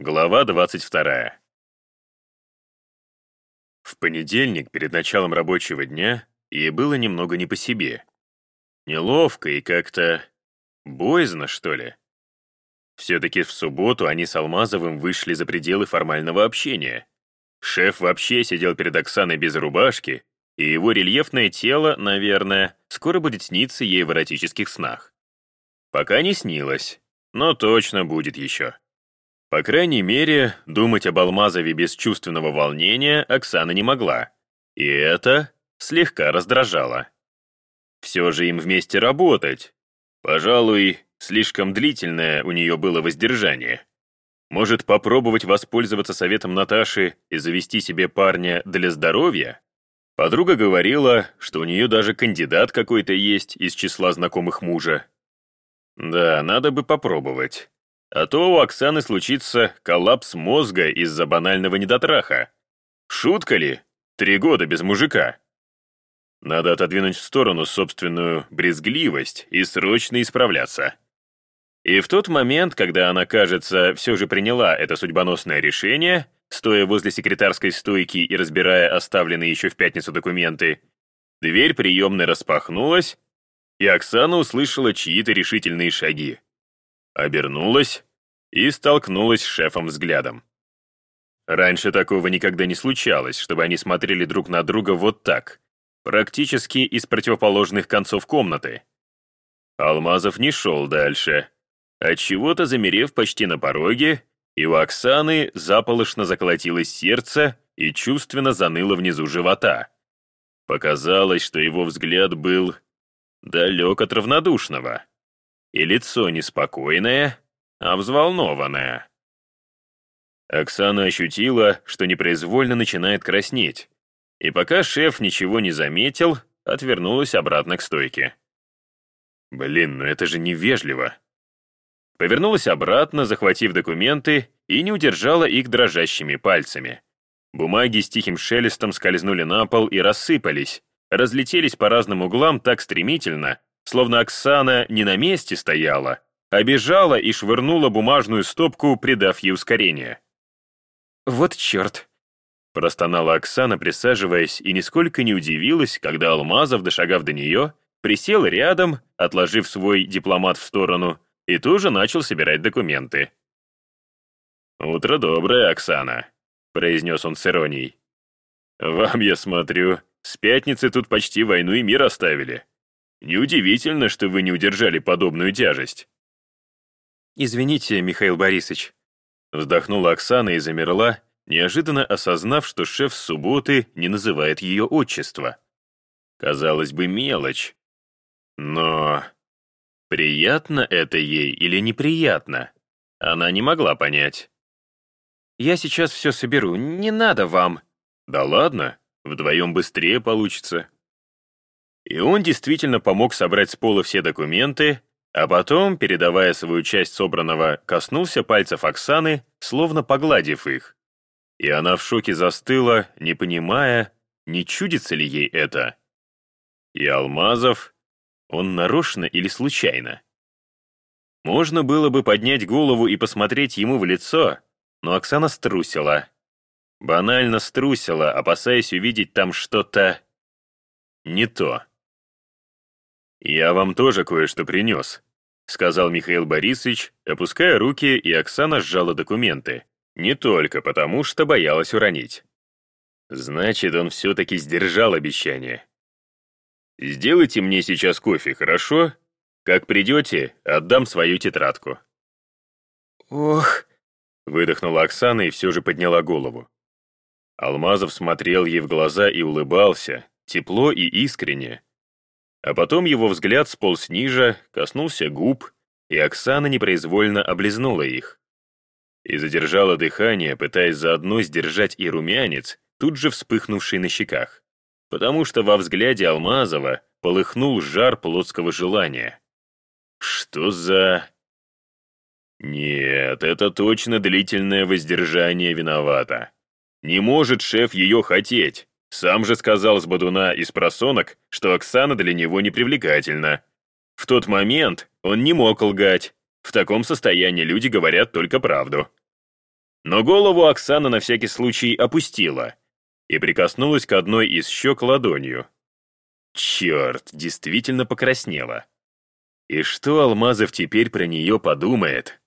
Глава 22. В понедельник, перед началом рабочего дня, ей было немного не по себе. Неловко и как-то... боязно, что ли. Все-таки в субботу они с Алмазовым вышли за пределы формального общения. Шеф вообще сидел перед Оксаной без рубашки, и его рельефное тело, наверное, скоро будет сниться ей в эротических снах. Пока не снилось, но точно будет еще. По крайней мере, думать об Алмазове без чувственного волнения Оксана не могла. И это слегка раздражало. Все же им вместе работать. Пожалуй, слишком длительное у нее было воздержание. Может, попробовать воспользоваться советом Наташи и завести себе парня для здоровья? Подруга говорила, что у нее даже кандидат какой-то есть из числа знакомых мужа. Да, надо бы попробовать. А то у Оксаны случится коллапс мозга из-за банального недотраха. Шутка ли? Три года без мужика. Надо отодвинуть в сторону собственную брезгливость и срочно исправляться. И в тот момент, когда она, кажется, все же приняла это судьбоносное решение, стоя возле секретарской стойки и разбирая оставленные еще в пятницу документы, дверь приемной распахнулась, и Оксана услышала чьи-то решительные шаги. Обернулась и столкнулась с шефом взглядом. Раньше такого никогда не случалось, чтобы они смотрели друг на друга вот так, практически из противоположных концов комнаты. Алмазов не шел дальше, отчего-то замерев почти на пороге, и у Оксаны заполошно заколотилось сердце и чувственно заныло внизу живота. Показалось, что его взгляд был далек от равнодушного. И лицо неспокойное, а взволнованное. Оксана ощутила, что непроизвольно начинает краснеть, и пока шеф ничего не заметил, отвернулась обратно к стойке. Блин, ну это же невежливо. Повернулась обратно, захватив документы, и не удержала их дрожащими пальцами. Бумаги с тихим шелестом скользнули на пол и рассыпались, разлетелись по разным углам так стремительно, словно Оксана не на месте стояла, а бежала и швырнула бумажную стопку, придав ей ускорение. «Вот черт!» — простонала Оксана, присаживаясь, и нисколько не удивилась, когда Алмазов, дошагав до нее, присел рядом, отложив свой дипломат в сторону, и тоже начал собирать документы. «Утро доброе, Оксана», — произнес он с иронией. «Вам, я смотрю, с пятницы тут почти войну и мир оставили. Неудивительно, что вы не удержали подобную тяжесть». «Извините, Михаил Борисович», — вздохнула Оксана и замерла, неожиданно осознав, что шеф с субботы не называет ее отчество. Казалось бы, мелочь. Но приятно это ей или неприятно? Она не могла понять. «Я сейчас все соберу, не надо вам». «Да ладно, Вдвоем быстрее получится. И он действительно помог собрать с пола все документы, а потом, передавая свою часть собранного, коснулся пальцев Оксаны, словно погладив их. И она в шоке застыла, не понимая, не чудится ли ей это. И Алмазов, он нарочно или случайно? Можно было бы поднять голову и посмотреть ему в лицо, но Оксана струсила. Банально струсила, опасаясь увидеть там что-то... не то. «Я вам тоже кое-что принес», — сказал Михаил Борисович, опуская руки, и Оксана сжала документы. Не только потому, что боялась уронить. Значит, он все-таки сдержал обещание. «Сделайте мне сейчас кофе, хорошо? Как придете, отдам свою тетрадку». «Ох», — выдохнула Оксана и все же подняла голову. Алмазов смотрел ей в глаза и улыбался, тепло и искренне. А потом его взгляд сполз ниже, коснулся губ, и Оксана непроизвольно облизнула их. И задержала дыхание, пытаясь заодно сдержать и румянец, тут же вспыхнувший на щеках. Потому что во взгляде Алмазова полыхнул жар плотского желания. Что за... Нет, это точно длительное воздержание виновато. Не может шеф ее хотеть. Сам же сказал с Бадуна и с просонок, что Оксана для него непривлекательна. В тот момент он не мог лгать. В таком состоянии люди говорят только правду. Но голову Оксана на всякий случай опустила и прикоснулась к одной из щек ладонью. Черт, действительно покраснела. И что Алмазов теперь про нее подумает?